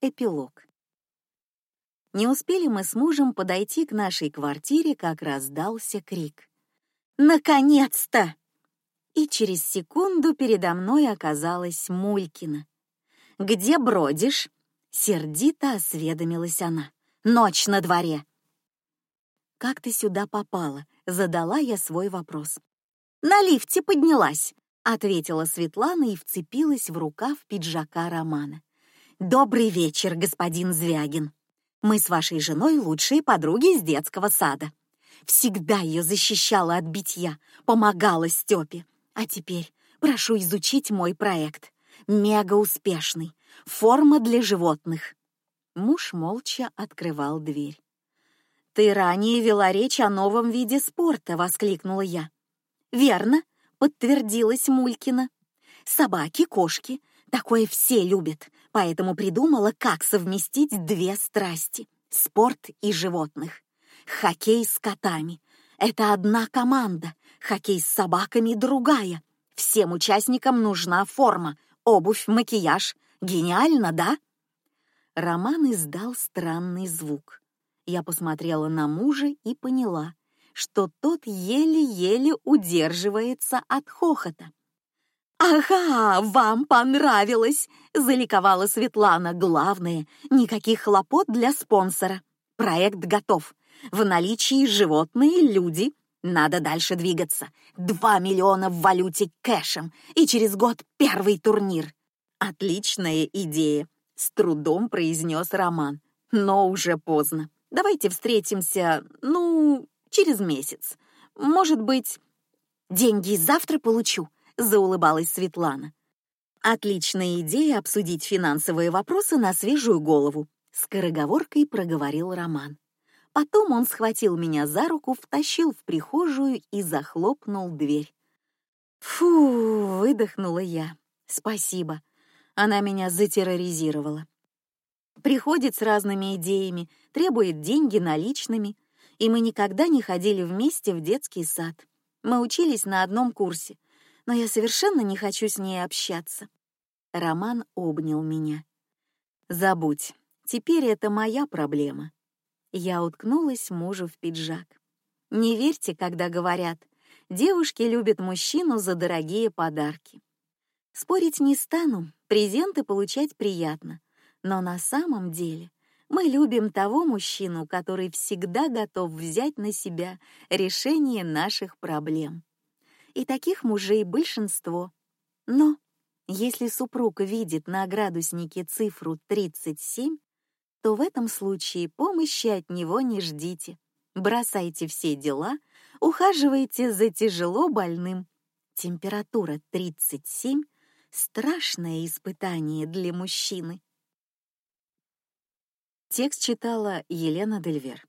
Эпилог. Не успели мы с мужем подойти к нашей квартире, как раздался крик. «Наконец-то!» И через секунду передо мной оказалась Мулькина. «Где бродишь?» — сердито осведомилась она. «Ночь на дворе!» «Как ты сюда попала?» — задала я свой вопрос. «На лифте поднялась», — ответила Светлана и вцепилась в рукав пиджака Романа. «Добрый вечер, господин Звягин. Мы с вашей женой лучшие подруги из детского сада. Всегда ее защищала от битья, помогала Степе. А теперь прошу изучить мой проект. Мега успешный. Форма для животных». Муж молча открывал дверь. «Ты ранее вела речь о новом виде спорта», — воскликнула я. «Верно», — подтвердилась Мулькина. «Собаки, кошки, такое все любят, поэтому придумала, как совместить две страсти — спорт и животных. Хоккей с котами — это одна команда, хоккей с собаками — другая. Всем участникам нужна форма, обувь, макияж. Гениально, да?» Роман издал странный звук. Я посмотрела на мужа и поняла, что тот еле-еле удерживается от хохота. «Ага, вам понравилось!» — заликовала Светлана. «Главное, никаких хлопот для спонсора. Проект готов. В наличии животные, люди. Надо дальше двигаться. Два миллиона в валюте кэшем. И через год первый турнир». «Отличная идея», — с трудом произнес Роман. «Но уже поздно. Давайте встретимся, ну, через месяц. Может быть, деньги завтра получу, заулыбалась Светлана. Отличная идея обсудить финансовые вопросы на свежую голову, скороговоркой проговорил Роман. Потом он схватил меня за руку, втащил в прихожую и захлопнул дверь. Фу, выдохнула я. Спасибо. Она меня затерроризировала приходит с разными идеями, требует деньги наличными, и мы никогда не ходили вместе в детский сад. Мы учились на одном курсе, но я совершенно не хочу с ней общаться. Роман обнял меня. Забудь, теперь это моя проблема. Я уткнулась мужу в пиджак. Не верьте, когда говорят, девушки любят мужчину за дорогие подарки. Спорить не стану, презенты получать приятно, но на самом деле мы любим того мужчину, который всегда готов взять на себя решение наших проблем. И таких мужей большинство. Но если супруг видит на градуснике цифру 37, то в этом случае помощи от него не ждите. Бросайте все дела, ухаживайте за тяжело больным. Температура 37 — страшное испытание для мужчины. Текст читала Елена Дельвер.